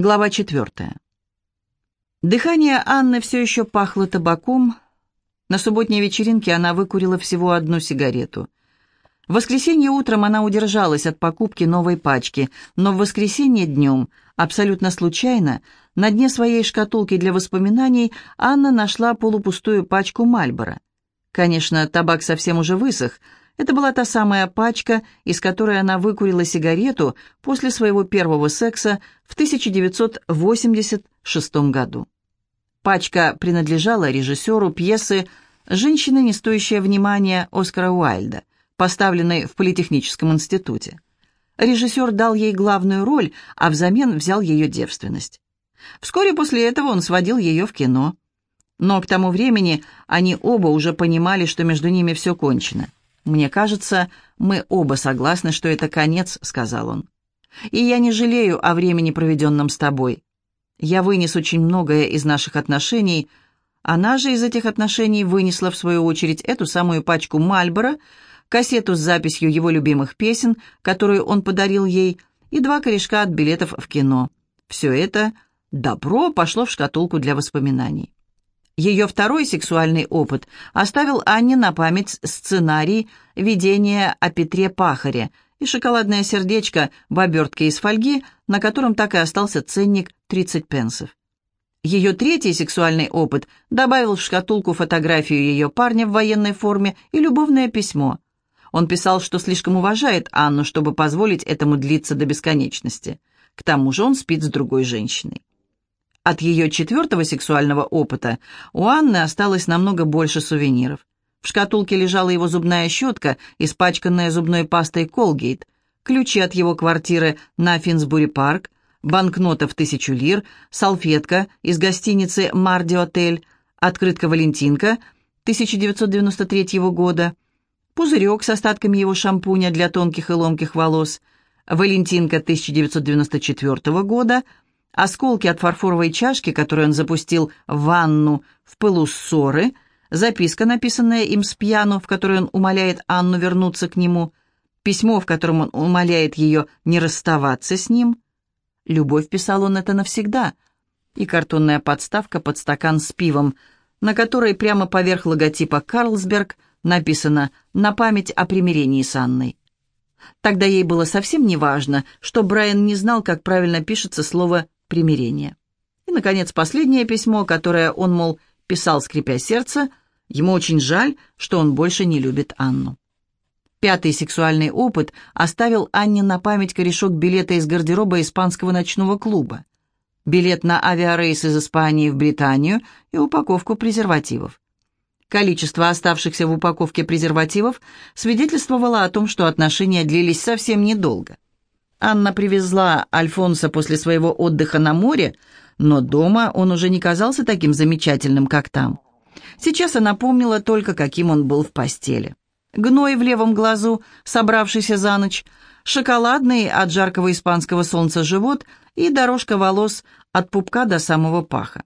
Глава четвертая. Дыхание Анны все еще пахло табаком. На субботней вечеринке она выкурила всего одну сигарету. В воскресенье утром она удержалась от покупки новой пачки, но в воскресенье днем, абсолютно случайно, на дне своей шкатулки для воспоминаний Анна нашла полупустую пачку Мальбора. Конечно, табак совсем уже высох, это была та самая пачка, из которой она выкурила сигарету после своего первого секса в 1986 году. Пачка принадлежала режиссеру пьесы «Женщина, не стоящая внимания» Оскара Уайльда, поставленной в Политехническом институте. Режиссер дал ей главную роль, а взамен взял ее девственность. Вскоре после этого он сводил ее в кино. Но к тому времени они оба уже понимали, что между ними все кончено – «Мне кажется, мы оба согласны, что это конец», — сказал он. «И я не жалею о времени, проведенном с тобой. Я вынес очень многое из наших отношений. Она же из этих отношений вынесла, в свою очередь, эту самую пачку Мальбора, кассету с записью его любимых песен, которую он подарил ей, и два корешка от билетов в кино. Все это добро пошло в шкатулку для воспоминаний. Ее второй сексуальный опыт оставил Анне на память сценарий «Видение о Петре Пахаре» и шоколадное сердечко в обертке из фольги, на котором так и остался ценник 30 пенсов. Ее третий сексуальный опыт добавил в шкатулку фотографию ее парня в военной форме и любовное письмо. Он писал, что слишком уважает Анну, чтобы позволить этому длиться до бесконечности. К тому же он спит с другой женщиной. От ее четвертого сексуального опыта у Анны осталось намного больше сувениров. В шкатулке лежала его зубная щетка, испачканная зубной пастой Колгейт, ключи от его квартиры на Финсбури-парк, банкнота в тысячу лир, салфетка из гостиницы «Марди Отель», открытка «Валентинка» 1993 года, пузырек с остатками его шампуня для тонких и ломких волос, «Валентинка» 1994 года – Осколки от фарфоровой чашки, которую он запустил в ванну в пылу ссоры, записка, написанная им с пьяну, в которой он умоляет Анну вернуться к нему, письмо, в котором он умоляет ее не расставаться с ним. Любовь писал он это навсегда, и картонная подставка под стакан с пивом, на которой прямо поверх логотипа «Карлсберг» написано «На память о примирении с Анной». Тогда ей было совсем не важно, что Брайан не знал, как правильно пишется слово примирения. И, наконец, последнее письмо, которое он, мол, писал, скрипя сердце, ему очень жаль, что он больше не любит Анну. Пятый сексуальный опыт оставил Анне на память корешок билета из гардероба испанского ночного клуба, билет на авиарейс из Испании в Британию и упаковку презервативов. Количество оставшихся в упаковке презервативов свидетельствовало о том, что отношения длились совсем недолго. Анна привезла Альфонса после своего отдыха на море, но дома он уже не казался таким замечательным, как там. Сейчас она помнила только, каким он был в постели. Гной в левом глазу, собравшийся за ночь, шоколадный от жаркого испанского солнца живот и дорожка волос от пупка до самого паха.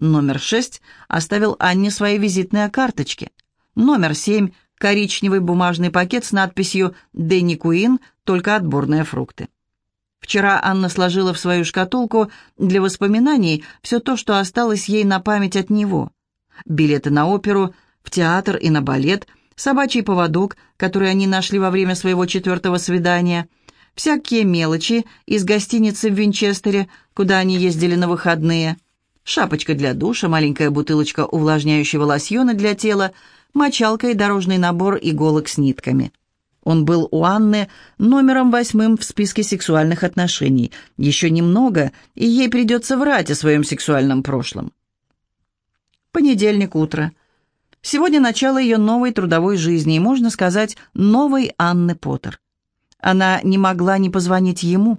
Номер шесть оставил Анне свои визитные карточки. Номер семь коричневый бумажный пакет с надписью «Дэнни Куин, только отборные фрукты». Вчера Анна сложила в свою шкатулку для воспоминаний все то, что осталось ей на память от него. Билеты на оперу, в театр и на балет, собачий поводок, который они нашли во время своего четвертого свидания, всякие мелочи из гостиницы в Винчестере, куда они ездили на выходные, шапочка для душа, маленькая бутылочка увлажняющего лосьона для тела — мочалка и дорожный набор иголок с нитками. Он был у Анны номером восьмым в списке сексуальных отношений. Еще немного, и ей придется врать о своем сексуальном прошлом. Понедельник, утро. Сегодня начало ее новой трудовой жизни, и, можно сказать, новой Анны Поттер. Она не могла не позвонить ему.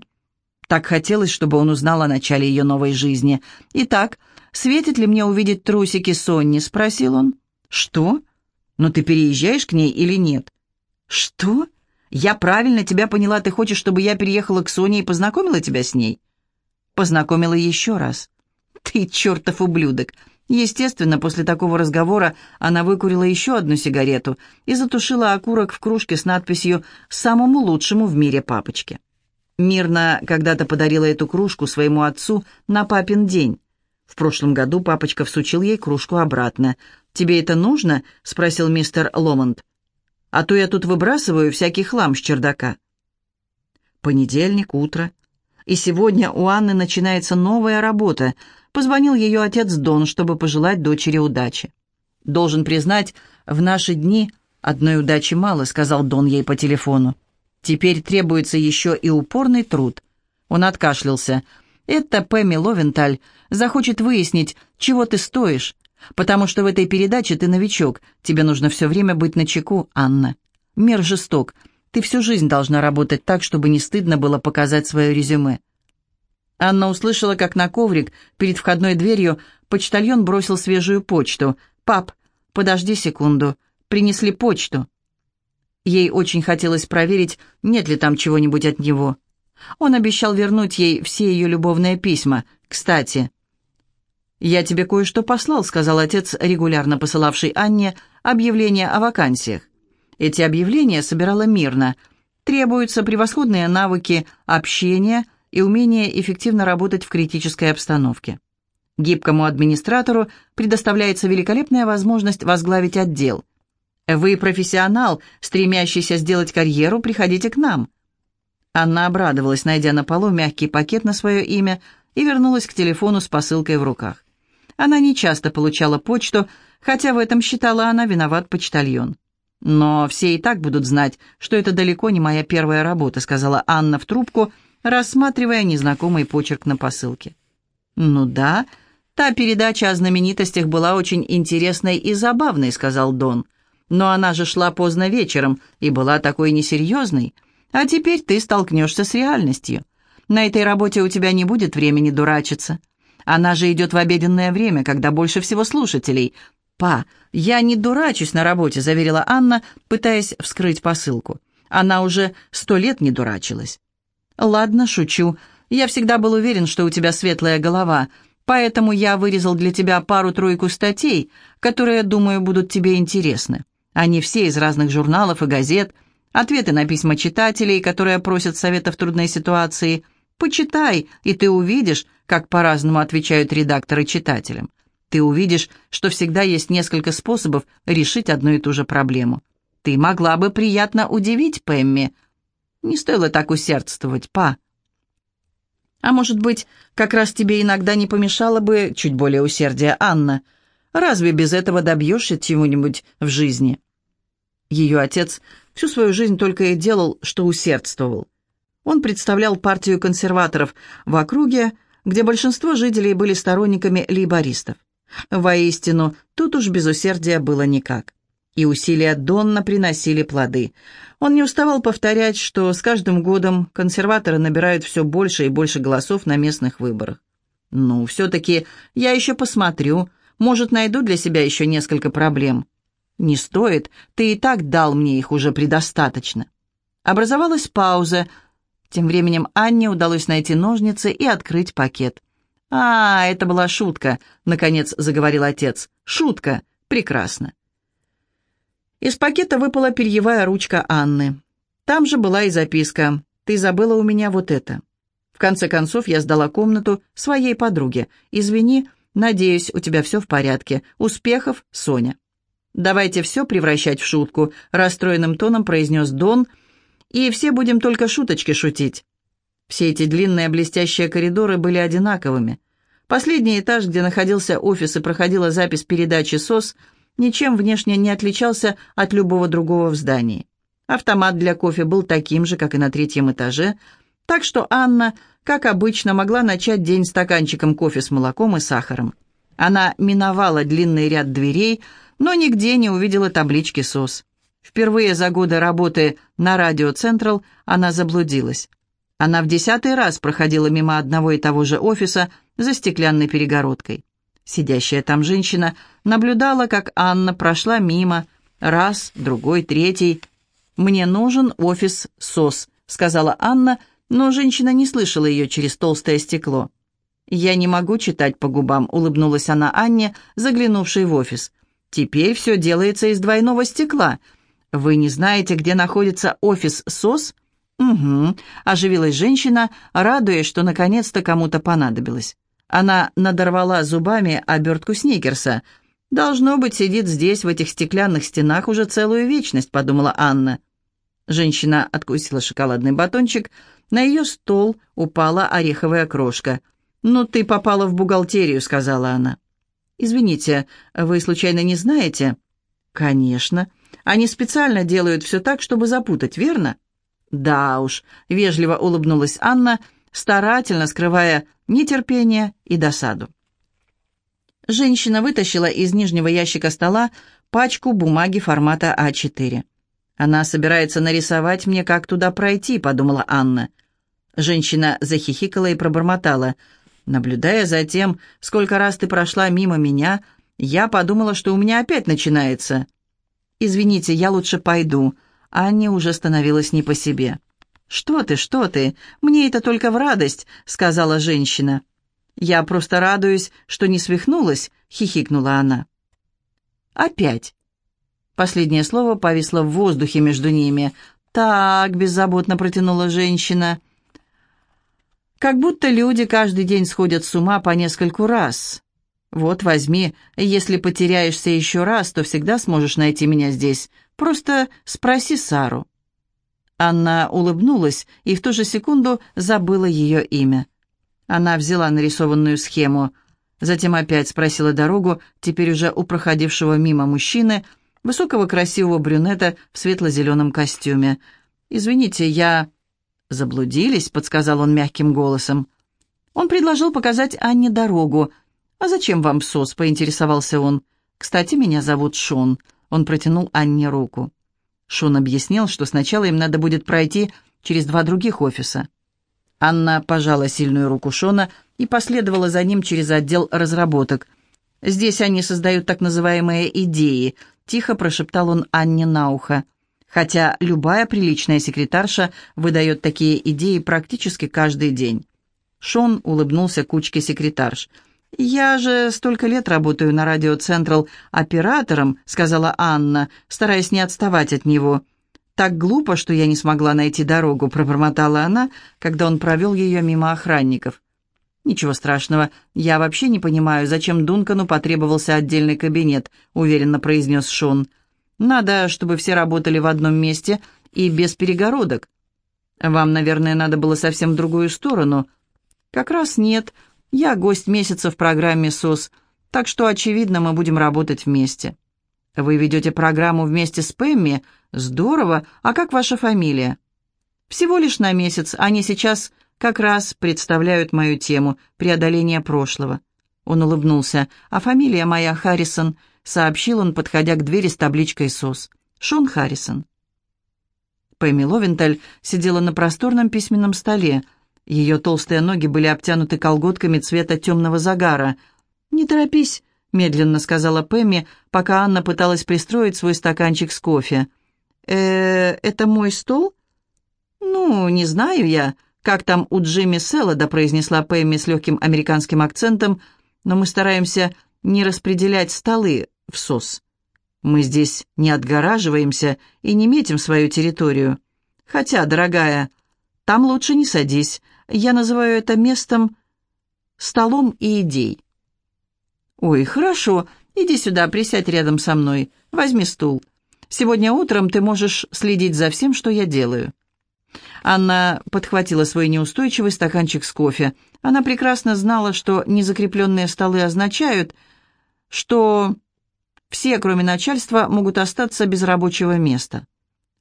Так хотелось, чтобы он узнал о начале ее новой жизни. «Итак, светит ли мне увидеть трусики Сонни?» — спросил он. «Что?» Но ты переезжаешь к ней или нет?» «Что? Я правильно тебя поняла, ты хочешь, чтобы я переехала к Соне и познакомила тебя с ней?» «Познакомила еще раз». «Ты чертов ублюдок!» Естественно, после такого разговора она выкурила еще одну сигарету и затушила окурок в кружке с надписью «Самому лучшему в мире папочке». Мирна когда-то подарила эту кружку своему отцу на папин день. В прошлом году папочка всучил ей кружку обратно. «Тебе это нужно?» — спросил мистер Ломонд. «А то я тут выбрасываю всякий хлам с чердака». Понедельник, утро. И сегодня у Анны начинается новая работа. Позвонил ее отец Дон, чтобы пожелать дочери удачи. «Должен признать, в наши дни одной удачи мало», — сказал Дон ей по телефону. Теперь требуется еще и упорный труд. Он откашлялся. Это Пэмми Ловенталь захочет выяснить, чего ты стоишь, потому что в этой передаче ты новичок, тебе нужно все время быть начеку, Анна. Мир жесток, ты всю жизнь должна работать так, чтобы не стыдно было показать свое резюме. Анна услышала, как на коврик перед входной дверью почтальон бросил свежую почту. «Пап, подожди секунду, принесли почту». Ей очень хотелось проверить, нет ли там чего-нибудь от него. Он обещал вернуть ей все ее любовные письма. «Кстати...» «Я тебе кое-что послал», — сказал отец, регулярно посылавший Анне объявления о вакансиях. Эти объявления собирала мирно. Требуются превосходные навыки общения и умение эффективно работать в критической обстановке. Гибкому администратору предоставляется великолепная возможность возглавить отдел — вы профессионал, стремящийся сделать карьеру, приходите к нам». Анна обрадовалась, найдя на полу мягкий пакет на свое имя, и вернулась к телефону с посылкой в руках. Она не часто получала почту, хотя в этом считала она виноват почтальон. «Но все и так будут знать, что это далеко не моя первая работа», сказала Анна в трубку, рассматривая незнакомый почерк на посылке. «Ну да, та передача о знаменитостях была очень интересной и забавной», сказал Дон. Но она же шла поздно вечером и была такой несерьезной. А теперь ты столкнешься с реальностью. На этой работе у тебя не будет времени дурачиться. Она же идет в обеденное время, когда больше всего слушателей. «Па, я не дурачусь на работе», — заверила Анна, пытаясь вскрыть посылку. Она уже сто лет не дурачилась. «Ладно, шучу. Я всегда был уверен, что у тебя светлая голова, поэтому я вырезал для тебя пару-тройку статей, которые, думаю, будут тебе интересны. Они все из разных журналов и газет, ответы на письма читателей, которые просят совета в трудной ситуации. Почитай, и ты увидишь, как по-разному отвечают редакторы читателям. Ты увидишь, что всегда есть несколько способов решить одну и ту же проблему. Ты могла бы приятно удивить Пэмми. Не стоило так усердствовать, па. А может быть, как раз тебе иногда не помешало бы чуть более усердия, Анна? Разве без этого добьешься чего-нибудь в жизни?» Ее отец всю свою жизнь только и делал, что усердствовал. Он представлял партию консерваторов в округе, где большинство жителей были сторонниками лейбористов. Воистину, тут уж без усердия было никак. И усилия Донна приносили плоды. Он не уставал повторять, что с каждым годом консерваторы набирают все больше и больше голосов на местных выборах. «Ну, все-таки я еще посмотрю. Может, найду для себя еще несколько проблем». «Не стоит, ты и так дал мне их уже предостаточно». Образовалась пауза. Тем временем Анне удалось найти ножницы и открыть пакет. «А, это была шутка», — наконец заговорил отец. «Шутка. Прекрасно». Из пакета выпала перьевая ручка Анны. Там же была и записка. «Ты забыла у меня вот это». В конце концов, я сдала комнату своей подруге. «Извини, надеюсь, у тебя все в порядке. Успехов, Соня». «Давайте все превращать в шутку», — расстроенным тоном произнес Дон, «и все будем только шуточки шутить». Все эти длинные блестящие коридоры были одинаковыми. Последний этаж, где находился офис и проходила запись передачи СОС, ничем внешне не отличался от любого другого в здании. Автомат для кофе был таким же, как и на третьем этаже, так что Анна, как обычно, могла начать день стаканчиком кофе с молоком и сахаром. Она миновала длинный ряд дверей, но нигде не увидела таблички СОС. Впервые за годы работы на радио Централ она заблудилась. Она в десятый раз проходила мимо одного и того же офиса за стеклянной перегородкой. Сидящая там женщина наблюдала, как Анна прошла мимо, раз, другой, третий. «Мне нужен офис СОС», — сказала Анна, но женщина не слышала ее через толстое стекло. «Я не могу читать по губам», — улыбнулась она Анне, заглянувшей в офис. Теперь все делается из двойного стекла. Вы не знаете, где находится офис СОС? «Угу», — оживилась женщина, радуясь, что наконец-то кому-то понадобилось. Она надорвала зубами обертку сникерса. «Должно быть, сидит здесь, в этих стеклянных стенах, уже целую вечность», — подумала Анна. Женщина откусила шоколадный батончик. На ее стол упала ореховая крошка. «Ну, ты попала в бухгалтерию», — сказала она. «Извините, вы случайно не знаете?» «Конечно. Они специально делают все так, чтобы запутать, верно?» «Да уж», — вежливо улыбнулась Анна, старательно скрывая нетерпение и досаду. Женщина вытащила из нижнего ящика стола пачку бумаги формата А4. «Она собирается нарисовать мне, как туда пройти», — подумала Анна. Женщина захихикала и пробормотала. «Наблюдая за тем, сколько раз ты прошла мимо меня, я подумала, что у меня опять начинается». «Извините, я лучше пойду». Анне уже становилась не по себе. «Что ты, что ты? Мне это только в радость», — сказала женщина. «Я просто радуюсь, что не свихнулась», — хихикнула она. «Опять». Последнее слово повисло в воздухе между ними. «Так», — беззаботно протянула женщина. «Как будто люди каждый день сходят с ума по нескольку раз. Вот возьми, если потеряешься еще раз, то всегда сможешь найти меня здесь. Просто спроси Сару». Анна улыбнулась и в ту же секунду забыла ее имя. Она взяла нарисованную схему, затем опять спросила дорогу, теперь уже у проходившего мимо мужчины, высокого красивого брюнета в светло-зеленом костюме. «Извините, я...» «Заблудились», — подсказал он мягким голосом. Он предложил показать Анне дорогу. «А зачем вам СОС?» — поинтересовался он. «Кстати, меня зовут Шон». Он протянул Анне руку. Шон объяснил, что сначала им надо будет пройти через два других офиса. Анна пожала сильную руку Шона и последовала за ним через отдел разработок. «Здесь они создают так называемые идеи», — тихо прошептал он Анне на ухо. Хотя любая приличная секретарша выдает такие идеи практически каждый день. Шон улыбнулся кучке секретарш. «Я же столько лет работаю на радио Централ оператором», — сказала Анна, стараясь не отставать от него. «Так глупо, что я не смогла найти дорогу», — пробормотала она, когда он провел ее мимо охранников. «Ничего страшного. Я вообще не понимаю, зачем Дункану потребовался отдельный кабинет», — уверенно произнес Шон. «Надо, чтобы все работали в одном месте и без перегородок. Вам, наверное, надо было совсем в другую сторону». «Как раз нет. Я гость месяца в программе СОС, так что, очевидно, мы будем работать вместе». «Вы ведете программу вместе с Пэмми? Здорово. А как ваша фамилия?» «Всего лишь на месяц. Они сейчас как раз представляют мою тему «Преодоление прошлого». Он улыбнулся. «А фамилия моя Харрисон», — сообщил он, подходя к двери с табличкой «СОС». «Шон Харрисон». Пэмми Ловенталь сидела на просторном письменном столе. Ее толстые ноги были обтянуты колготками цвета темного загара. «Не торопись», — медленно сказала Пэмми, пока Анна пыталась пристроить свой стаканчик с кофе. э это мой стол?» «Ну, не знаю я, как там у Джимми Селлода», — произнесла Пэмми с легким американским акцентом, «но мы стараемся не распределять столы в СОС. Мы здесь не отгораживаемся и не метим свою территорию. Хотя, дорогая, там лучше не садись. Я называю это местом столом и идей. Ой, хорошо. Иди сюда, присядь рядом со мной. Возьми стул. Сегодня утром ты можешь следить за всем, что я делаю. Анна подхватила свой неустойчивый стаканчик с кофе. Она прекрасно знала, что незакрепленные столы означают, что все, кроме начальства, могут остаться без рабочего места.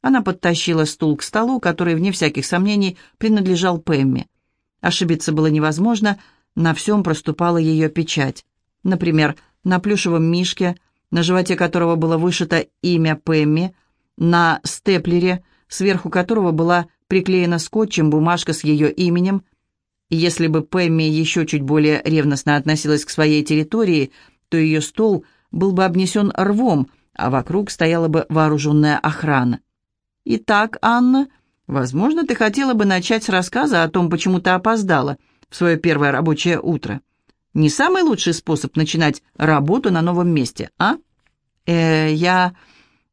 Она подтащила стул к столу, который, вне всяких сомнений, принадлежал Пэмми. Ошибиться было невозможно, на всем проступала ее печать. Например, на плюшевом мишке, на животе которого было вышито имя Пэмми, на степлере, сверху которого была приклеена скотчем бумажка с ее именем. Если бы Пэмми еще чуть более ревностно относилась к своей территории, то ее стол был бы обнесен рвом, а вокруг стояла бы вооруженная охрана. «Итак, Анна...» Возможно, ты хотела бы начать с рассказа о том, почему ты опоздала в свое первое рабочее утро. Не самый лучший способ начинать работу на новом месте, а? Э, я...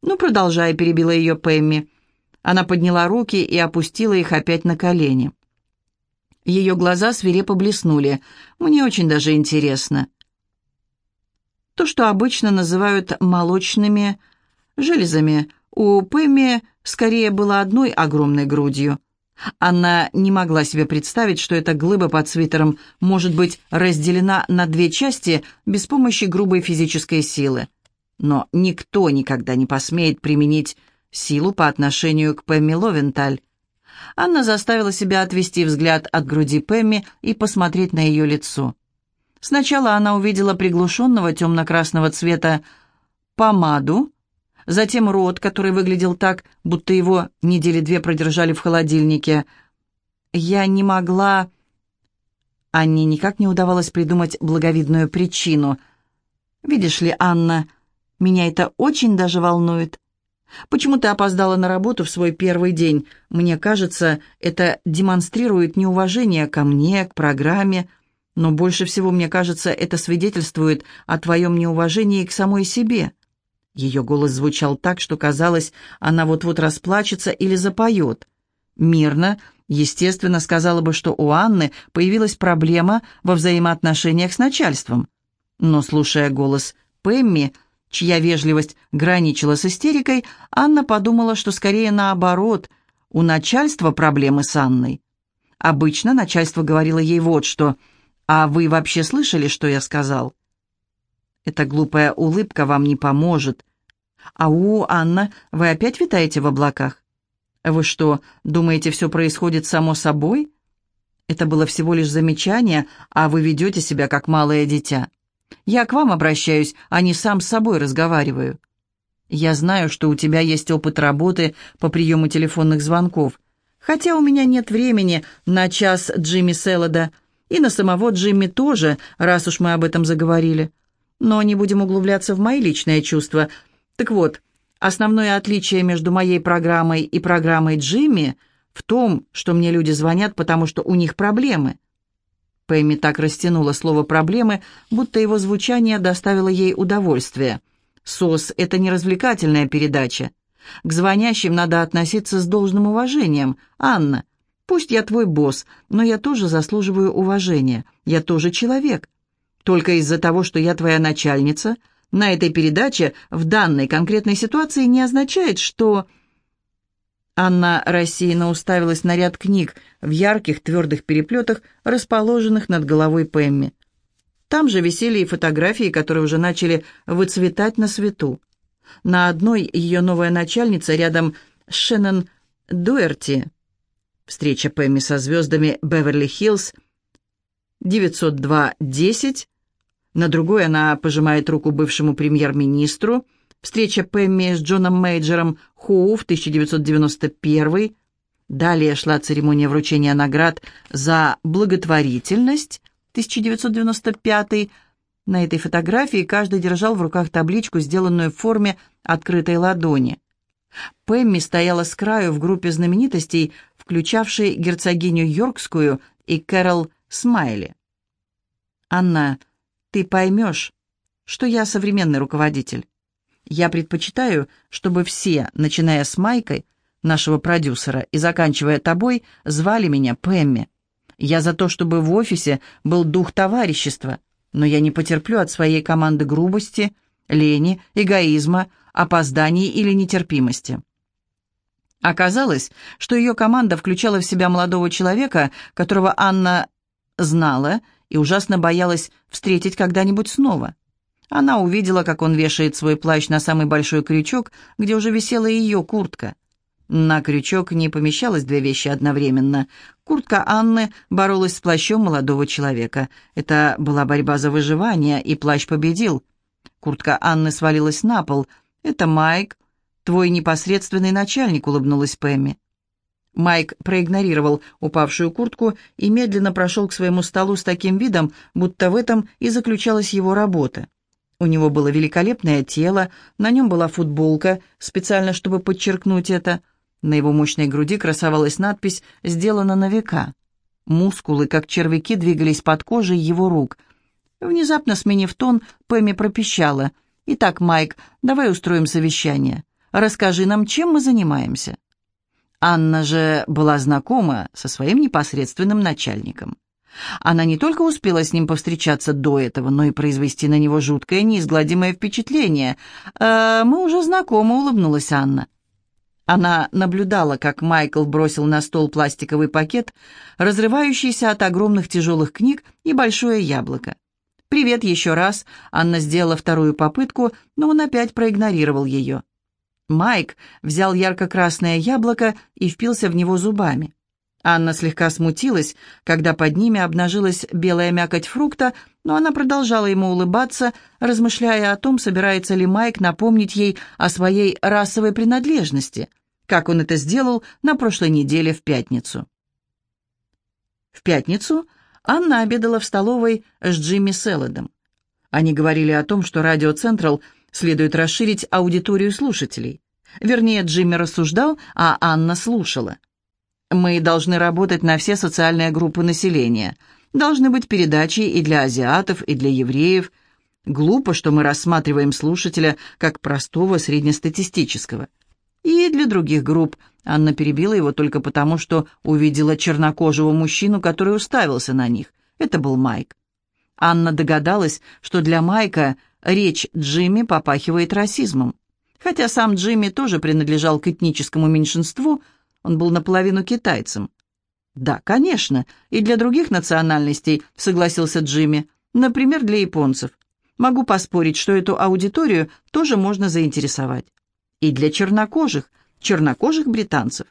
Ну, продолжай, перебила ее Пэмми. Она подняла руки и опустила их опять на колени. Ее глаза свирепо блеснули. «Мне очень даже интересно». То, что обычно называют молочными железами, у Пэмми скорее было одной огромной грудью. Она не могла себе представить, что эта глыба под свитером может быть разделена на две части без помощи грубой физической силы. Но никто никогда не посмеет применить силу по отношению к Пэмми Ловенталь. Анна заставила себя отвести взгляд от груди Пэмми и посмотреть на ее лицо. Сначала она увидела приглушенного темно-красного цвета помаду, затем рот, который выглядел так, будто его недели две продержали в холодильнике. Я не могла... Анне никак не удавалось придумать благовидную причину. «Видишь ли, Анна, меня это очень даже волнует. Почему ты опоздала на работу в свой первый день? Мне кажется, это демонстрирует неуважение ко мне, к программе, но больше всего, мне кажется, это свидетельствует о твоем неуважении к самой себе». Ее голос звучал так, что казалось, она вот-вот расплачется или запоет. Мирно, естественно, сказала бы, что у Анны появилась проблема во взаимоотношениях с начальством. Но, слушая голос Пэмми, чья вежливость граничила с истерикой, Анна подумала, что скорее наоборот, у начальства проблемы с Анной. Обычно начальство говорило ей вот что «А вы вообще слышали, что я сказал?» Эта глупая улыбка вам не поможет. «Ау, Анна, вы опять витаете в облаках? Вы что, думаете, все происходит само собой?» Это было всего лишь замечание, а вы ведете себя как малое дитя. Я к вам обращаюсь, а не сам с собой разговариваю. Я знаю, что у тебя есть опыт работы по приему телефонных звонков, хотя у меня нет времени на час Джимми Селлода и на самого Джимми тоже, раз уж мы об этом заговорили. Но не будем углубляться в мои личные чувства. Так вот, основное отличие между моей программой и программой Джимми в том, что мне люди звонят, потому что у них проблемы – Пэмми так растянула слово «проблемы», будто его звучание доставило ей удовольствие. «СОС» — это не развлекательная передача. К звонящим надо относиться с должным уважением. Анна, пусть я твой босс, но я тоже заслуживаю уважения. Я тоже человек. Только из-за того, что я твоя начальница, на этой передаче в данной конкретной ситуации не означает, что... Анна рассеянно уставилась на ряд книг в ярких твердых переплетах, расположенных над головой Пэмми. Там же висели и фотографии, которые уже начали выцветать на свету. На одной ее новая начальница рядом с Шеннон Дуэрти. Встреча Пэмми со звездами Беверли-Хиллз 902-10. На другой она пожимает руку бывшему премьер-министру – Встреча Пэмми с Джоном Мейджером Хоу в 1991. Далее шла церемония вручения наград за благотворительность 1995. На этой фотографии каждый держал в руках табличку, сделанную в форме открытой ладони. Пэмми стояла с краю в группе знаменитостей, включавшей герцогиню Йоркскую и Кэрол Смайли. «Анна, ты поймешь, что я современный руководитель. Я предпочитаю, чтобы все, начиная с Майкой, нашего продюсера, и заканчивая тобой, звали меня Пэмми. Я за то, чтобы в офисе был дух товарищества, но я не потерплю от своей команды грубости, лени, эгоизма, опозданий или нетерпимости. Оказалось, что ее команда включала в себя молодого человека, которого Анна знала и ужасно боялась встретить когда-нибудь снова. Она увидела, как он вешает свой плащ на самый большой крючок, где уже висела ее куртка. На крючок не помещалось две вещи одновременно. Куртка Анны боролась с плащом молодого человека. Это была борьба за выживание, и плащ победил. Куртка Анны свалилась на пол. «Это Майк, твой непосредственный начальник», — улыбнулась Пэмми. Майк проигнорировал упавшую куртку и медленно прошел к своему столу с таким видом, будто в этом и заключалась его работа. У него было великолепное тело, на нем была футболка, специально чтобы подчеркнуть это. На его мощной груди красовалась надпись «Сделано на века». Мускулы, как червяки, двигались под кожей его рук. Внезапно сменив тон, Пэмми пропищала. «Итак, Майк, давай устроим совещание. Расскажи нам, чем мы занимаемся». Анна же была знакома со своим непосредственным начальником. Она не только успела с ним повстречаться до этого, но и произвести на него жуткое, неизгладимое впечатление. «Э, «Мы уже знакомы», — улыбнулась Анна. Она наблюдала, как Майкл бросил на стол пластиковый пакет, разрывающийся от огромных тяжелых книг и большое яблоко. «Привет еще раз», — Анна сделала вторую попытку, но он опять проигнорировал ее. Майк взял ярко-красное яблоко и впился в него зубами. Анна слегка смутилась, когда под ними обнажилась белая мякоть фрукта, но она продолжала ему улыбаться, размышляя о том, собирается ли Майк напомнить ей о своей расовой принадлежности, как он это сделал на прошлой неделе в пятницу. В пятницу Анна обедала в столовой с Джимми Селлодом. Они говорили о том, что радио «Централ» следует расширить аудиторию слушателей. Вернее, Джимми рассуждал, а Анна слушала. Мы должны работать на все социальные группы населения. Должны быть передачи и для азиатов, и для евреев. Глупо, что мы рассматриваем слушателя как простого среднестатистического. И для других групп. Анна перебила его только потому, что увидела чернокожего мужчину, который уставился на них. Это был Майк. Анна догадалась, что для Майка речь Джимми попахивает расизмом. Хотя сам Джимми тоже принадлежал к этническому меньшинству – он был наполовину китайцем. «Да, конечно, и для других национальностей», — согласился Джимми. «Например, для японцев. Могу поспорить, что эту аудиторию тоже можно заинтересовать. И для чернокожих, чернокожих британцев».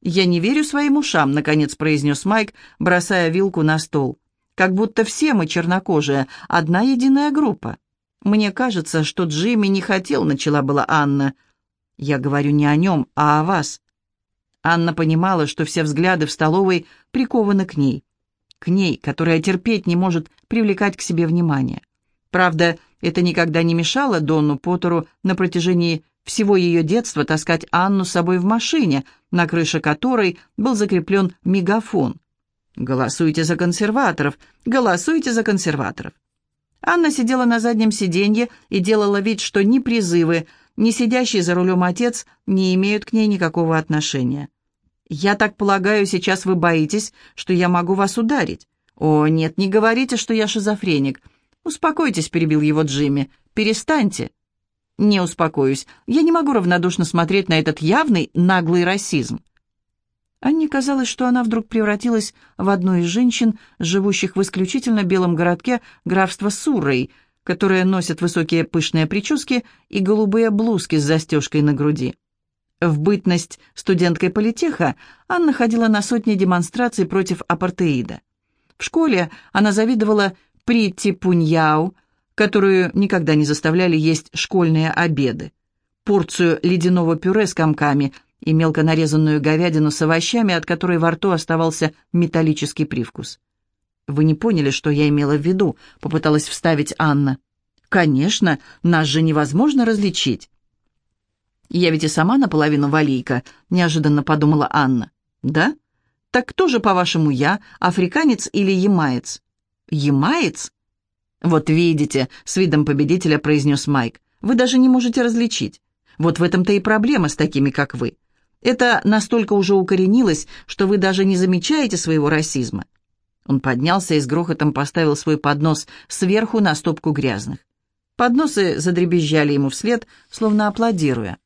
«Я не верю своим ушам», — наконец произнес Майк, бросая вилку на стол. «Как будто все мы чернокожие, одна единая группа». «Мне кажется, что Джимми не хотел», — начала была Анна. «Я говорю не о нем, а о вас. Анна понимала, что все взгляды в столовой прикованы к ней. К ней, которая терпеть не может привлекать к себе внимание. Правда, это никогда не мешало Донну Поттеру на протяжении всего ее детства таскать Анну с собой в машине, на крыше которой был закреплен мегафон. «Голосуйте за консерваторов! Голосуйте за консерваторов!» Анна сидела на заднем сиденье и делала вид, что ни призывы, ни сидящий за рулем отец не имеют к ней никакого отношения. «Я так полагаю, сейчас вы боитесь, что я могу вас ударить?» «О, нет, не говорите, что я шизофреник». «Успокойтесь», — перебил его Джимми. «Перестаньте». «Не успокоюсь. Я не могу равнодушно смотреть на этот явный наглый расизм». Анне казалось, что она вдруг превратилась в одну из женщин, живущих в исключительно белом городке графства Суррей, которые носят высокие пышные прически и голубые блузки с застежкой на груди. В бытность студенткой политеха Анна ходила на сотни демонстраций против апартеида. В школе она завидовала Притти Пуньяу, которую никогда не заставляли есть школьные обеды, порцию ледяного пюре с комками и мелко нарезанную говядину с овощами, от которой во рту оставался металлический привкус. «Вы не поняли, что я имела в виду», — попыталась вставить Анна. «Конечно, нас же невозможно различить». «Я ведь и сама наполовину валийка», — неожиданно подумала Анна. «Да? Так кто же, по-вашему, я, африканец или ямаец?» «Ямаец?» «Вот видите», — с видом победителя произнес Майк, «вы даже не можете различить. Вот в этом-то и проблема с такими, как вы. Это настолько уже укоренилось, что вы даже не замечаете своего расизма. Он поднялся и с грохотом поставил свой поднос сверху на стопку грязных. Подносы задребезжали ему вслед, словно аплодируя.